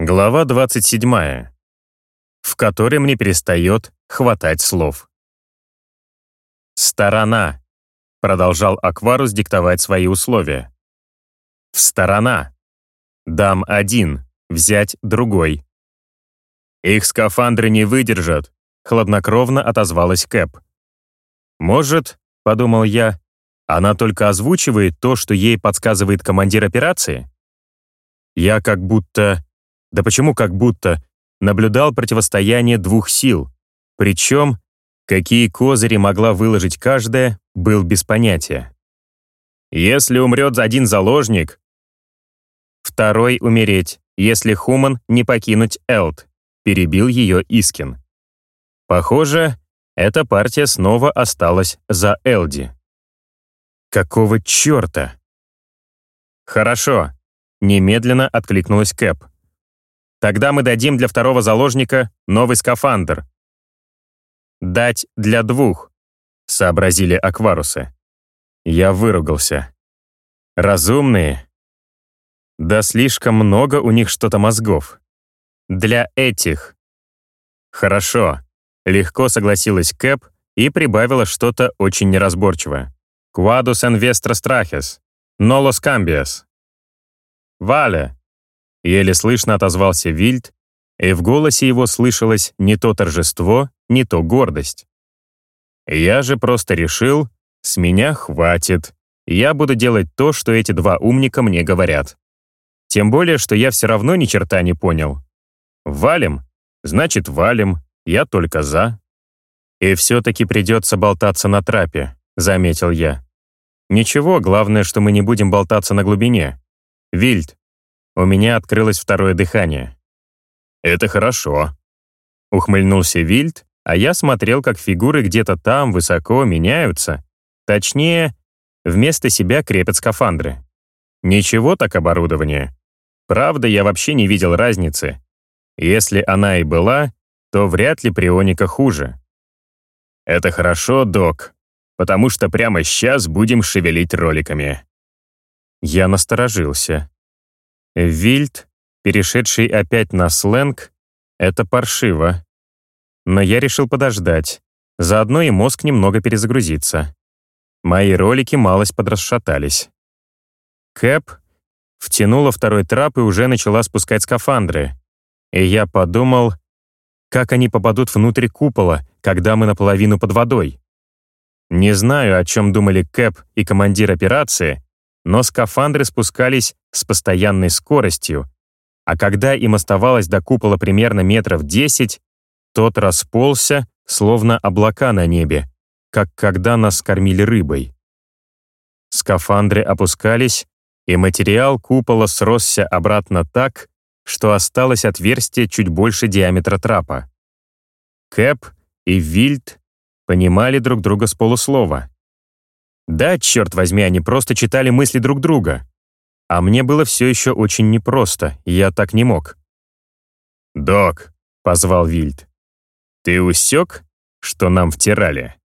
Глава 27, в которой мне перестает хватать слов. «Сторона», — продолжал Акварус диктовать свои условия. «В сторона. Дам один, взять другой». «Их скафандры не выдержат», — хладнокровно отозвалась Кэп. «Может, — подумал я, — она только озвучивает то, что ей подсказывает командир операции?» Я как будто да почему как будто, наблюдал противостояние двух сил, причем какие козыри могла выложить каждая, был без понятия. Если умрет один заложник, второй умереть, если Хуман не покинуть Элт, перебил ее Искин. Похоже, эта партия снова осталась за Элди. Какого черта? Хорошо, немедленно откликнулась Кэп. Тогда мы дадим для второго заложника новый скафандр. «Дать для двух», — сообразили акварусы. Я выругался. «Разумные?» Да слишком много у них что-то мозгов. Для этих. Хорошо. Легко согласилась Кэп и прибавила что-то очень неразборчивое. Quadus investras traches. Nolos cambias. Еле слышно отозвался Вильд, и в голосе его слышалось не то торжество, не то гордость. Я же просто решил, с меня хватит, я буду делать то, что эти два умника мне говорят. Тем более, что я все равно ни черта не понял. Валим? Значит, валим, я только за. И все-таки придется болтаться на трапе, заметил я. Ничего, главное, что мы не будем болтаться на глубине. Вильд, у меня открылось второе дыхание. «Это хорошо», — ухмыльнулся Вильд, а я смотрел, как фигуры где-то там высоко меняются. Точнее, вместо себя крепят скафандры. Ничего так оборудование. Правда, я вообще не видел разницы. Если она и была, то вряд ли прионика хуже. Это хорошо, док, потому что прямо сейчас будем шевелить роликами. Я насторожился. Вильд, перешедший опять на сленг, это паршиво. Но я решил подождать. Заодно и мозг немного перезагрузится. Мои ролики малость подрасшатались. Кэп втянула второй трап и уже начала спускать скафандры. И я подумал, как они попадут внутрь купола, когда мы наполовину под водой. Не знаю, о чем думали Кэп и командир операции, но скафандры спускались с постоянной скоростью, а когда им оставалось до купола примерно метров 10, тот расползся, словно облака на небе, как когда нас кормили рыбой. Скафандры опускались, и материал купола сросся обратно так, что осталось отверстие чуть больше диаметра трапа. Кэп и Вильд понимали друг друга с полуслова. Да, черт возьми, они просто читали мысли друг друга. А мне было все еще очень непросто, я так не мог. «Док», — позвал Вильд, — «ты усек, что нам втирали?»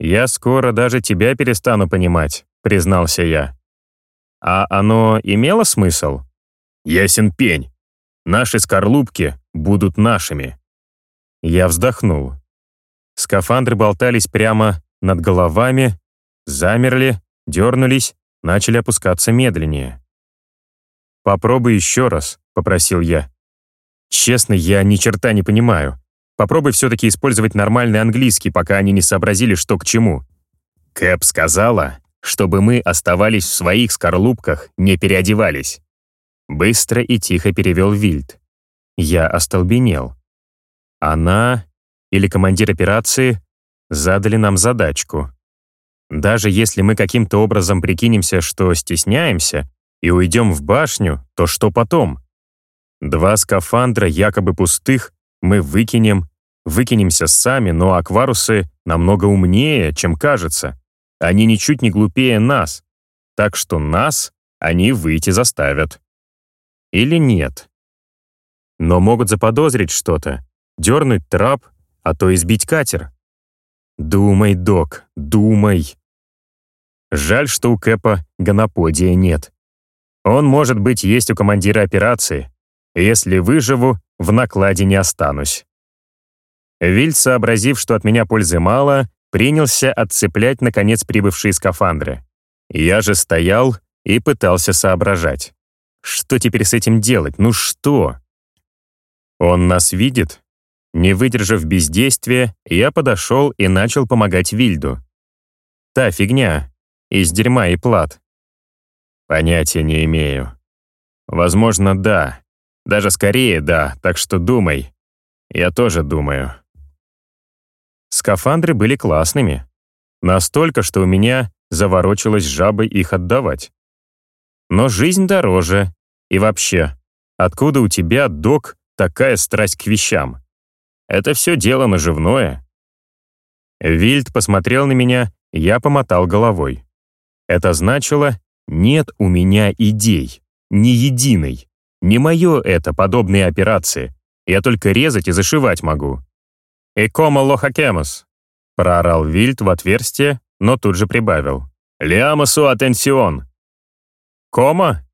«Я скоро даже тебя перестану понимать», — признался я. «А оно имело смысл?» «Ясен пень. Наши скорлупки будут нашими». Я вздохнул. Скафандры болтались прямо над головами, замерли, дернулись, начали опускаться медленнее. «Попробуй еще раз», — попросил я. «Честно, я ни черта не понимаю. Попробуй все-таки использовать нормальный английский, пока они не сообразили, что к чему». Кэп сказала, чтобы мы оставались в своих скорлупках, не переодевались. Быстро и тихо перевел Вильд. Я остолбенел. Она или командир операции задали нам задачку. Даже если мы каким-то образом прикинемся, что стесняемся, и уйдем в башню, то что потом? Два скафандра якобы пустых мы выкинем, выкинемся сами, но акварусы намного умнее, чем кажется. Они ничуть не глупее нас, так что нас они выйти заставят. Или нет? Но могут заподозрить что-то, дернуть трап, а то избить катер. Думай, док, думай. Жаль, что у Кэпа гоноподия нет. Он, может быть, есть у командира операции. Если выживу, в накладе не останусь. Вильд, сообразив, что от меня пользы мало, принялся отцеплять, наконец, прибывшие скафандры. Я же стоял и пытался соображать. Что теперь с этим делать? Ну что? Он нас видит? Не выдержав бездействия, я подошел и начал помогать Вильду. Та фигня. Из дерьма и плат. Понятия не имею. Возможно, да. Даже скорее да, так что думай. Я тоже думаю. Скафандры были классными. Настолько, что у меня заворочилась жабой их отдавать. Но жизнь дороже. И вообще, откуда у тебя, док, такая страсть к вещам? Это все дело наживное. Вильд посмотрел на меня, я помотал головой. Это значило, нет у меня идей, ни единой. Не мое это, подобные операции. Я только резать и зашивать могу. «Экомо лохакемос», — проорал Вильд в отверстие, но тут же прибавил. «Лиамосу атенсион». «Кома?»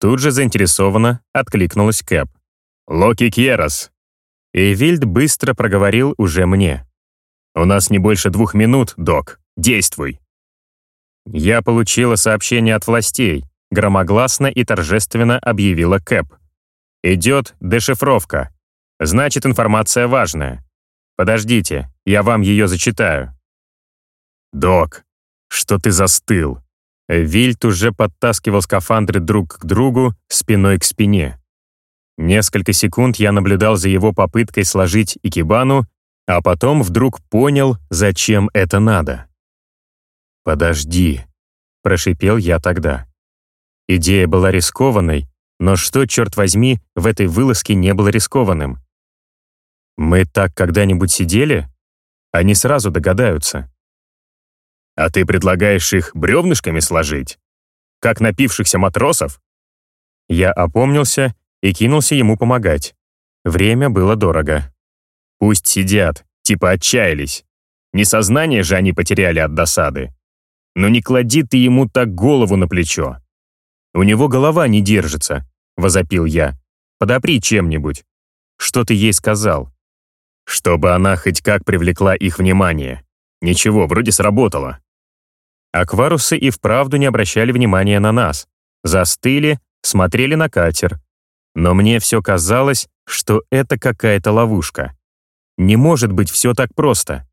Тут же заинтересованно откликнулась Кэп. «Локи Кьерос». И Вильд быстро проговорил уже мне. «У нас не больше двух минут, док. Действуй». Я получила сообщение от властей, громогласно и торжественно объявила Кэп. «Идет дешифровка. Значит, информация важная. Подождите, я вам ее зачитаю». «Док, что ты застыл?» Вильт уже подтаскивал скафандры друг к другу, спиной к спине. Несколько секунд я наблюдал за его попыткой сложить икебану, а потом вдруг понял, зачем это надо. «Подожди», — прошипел я тогда. Идея была рискованной, но что, черт возьми, в этой вылазке не было рискованным? Мы так когда-нибудь сидели? Они сразу догадаются. А ты предлагаешь их бревнышками сложить? Как напившихся матросов? Я опомнился и кинулся ему помогать. Время было дорого. Пусть сидят, типа отчаялись. Не сознание же они потеряли от досады. Но не клади ты ему так голову на плечо. У него голова не держится, возопил я. Подопри чем-нибудь. Что ты ей сказал? Чтобы она хоть как привлекла их внимание. Ничего, вроде сработало. Акварусы и вправду не обращали внимания на нас. Застыли, смотрели на катер. Но мне все казалось, что это какая-то ловушка. Не может быть все так просто.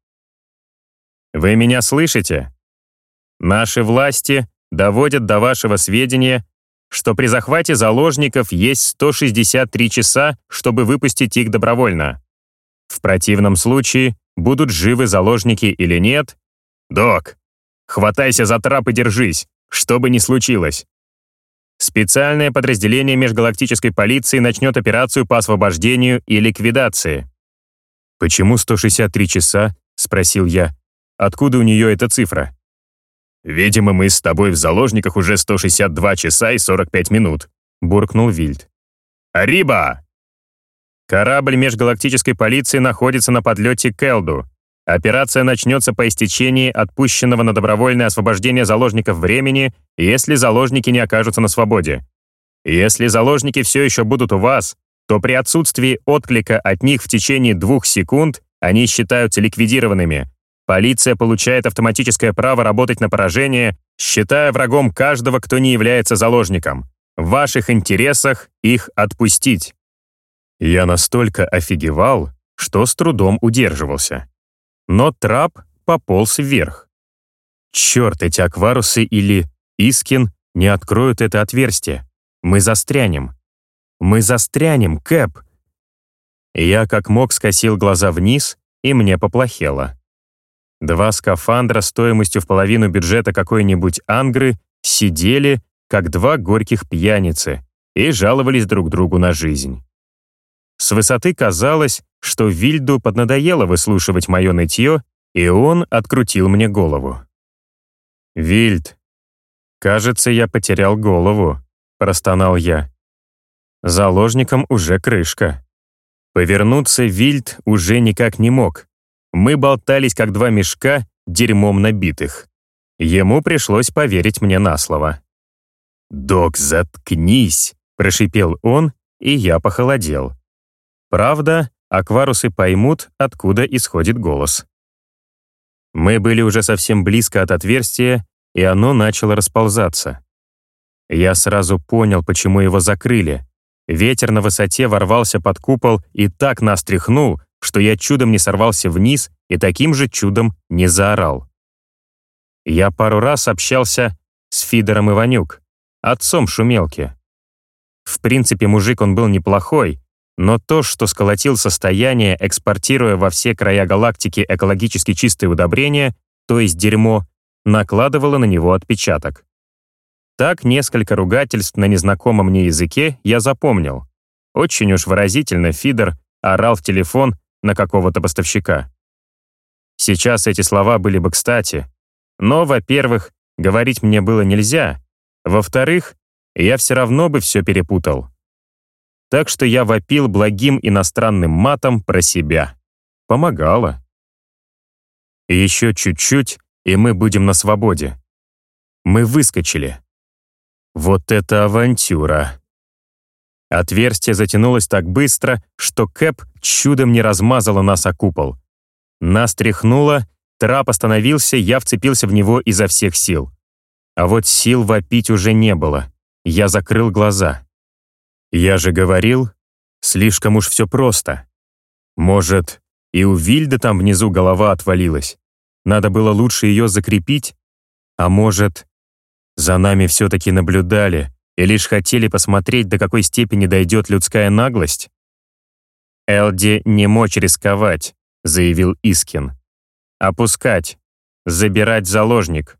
Вы меня слышите? Наши власти доводят до вашего сведения, что при захвате заложников есть 163 часа, чтобы выпустить их добровольно. В противном случае, будут живы заложники или нет, «Док, Хватайся за трап и держись, что бы ни случилось. Специальное подразделение межгалактической полиции начнет операцию по освобождению и ликвидации. «Почему 163 часа?» — спросил я. «Откуда у нее эта цифра?» «Видимо, мы с тобой в заложниках уже 162 часа и 45 минут», — буркнул Вильд. «Ариба!» Корабль межгалактической полиции находится на подлете к Элду. Операция начнется по истечении отпущенного на добровольное освобождение заложников времени, если заложники не окажутся на свободе. Если заложники все еще будут у вас, то при отсутствии отклика от них в течение двух секунд они считаются ликвидированными. Полиция получает автоматическое право работать на поражение, считая врагом каждого, кто не является заложником. В ваших интересах их отпустить. Я настолько офигевал, что с трудом удерживался но трап пополз вверх. Черт, эти акварусы или Искин не откроют это отверстие. Мы застрянем. Мы застрянем, Кэп. Я как мог скосил глаза вниз, и мне поплохело. Два скафандра стоимостью в половину бюджета какой-нибудь ангры сидели, как два горьких пьяницы, и жаловались друг другу на жизнь. С высоты казалось, что Вильду поднадоело выслушивать мое нытье, и он открутил мне голову. «Вильд, кажется, я потерял голову», — простонал я. Заложником уже крышка. Повернуться Вильд уже никак не мог. Мы болтались, как два мешка, дерьмом набитых. Ему пришлось поверить мне на слово. «Док, заткнись!» — прошипел он и я похолодел. Правда, акварусы поймут, откуда исходит голос. Мы были уже совсем близко от отверстия, и оно начало расползаться. Я сразу понял, почему его закрыли. Ветер на высоте ворвался под купол и так нас тряхнул, что я чудом не сорвался вниз и таким же чудом не заорал. Я пару раз общался с Фидором Иванюк, отцом Шумелки. В принципе, мужик он был неплохой, но то, что сколотил состояние, экспортируя во все края галактики экологически чистые удобрения, то есть дерьмо, накладывало на него отпечаток. Так несколько ругательств на незнакомом мне языке я запомнил. Очень уж выразительно Фидер орал в телефон на какого-то поставщика. Сейчас эти слова были бы кстати, но, во-первых, говорить мне было нельзя, во-вторых, я все равно бы все перепутал. Так что я вопил благим иностранным матом про себя. Помогало. еще чуть-чуть, и мы будем на свободе. Мы выскочили. Вот это авантюра. Отверстие затянулось так быстро, что Кэп чудом не размазала нас о купол. Нас тряхнуло, трап остановился, я вцепился в него изо всех сил. А вот сил вопить уже не было. Я закрыл глаза. Я же говорил, слишком уж все просто. Может, и у Вильда там внизу голова отвалилась. Надо было лучше ее закрепить? А может, за нами все-таки наблюдали и лишь хотели посмотреть, до какой степени дойдет людская наглость? «Элди не мочь рисковать», — заявил Искин. «Опускать. Забирать заложник.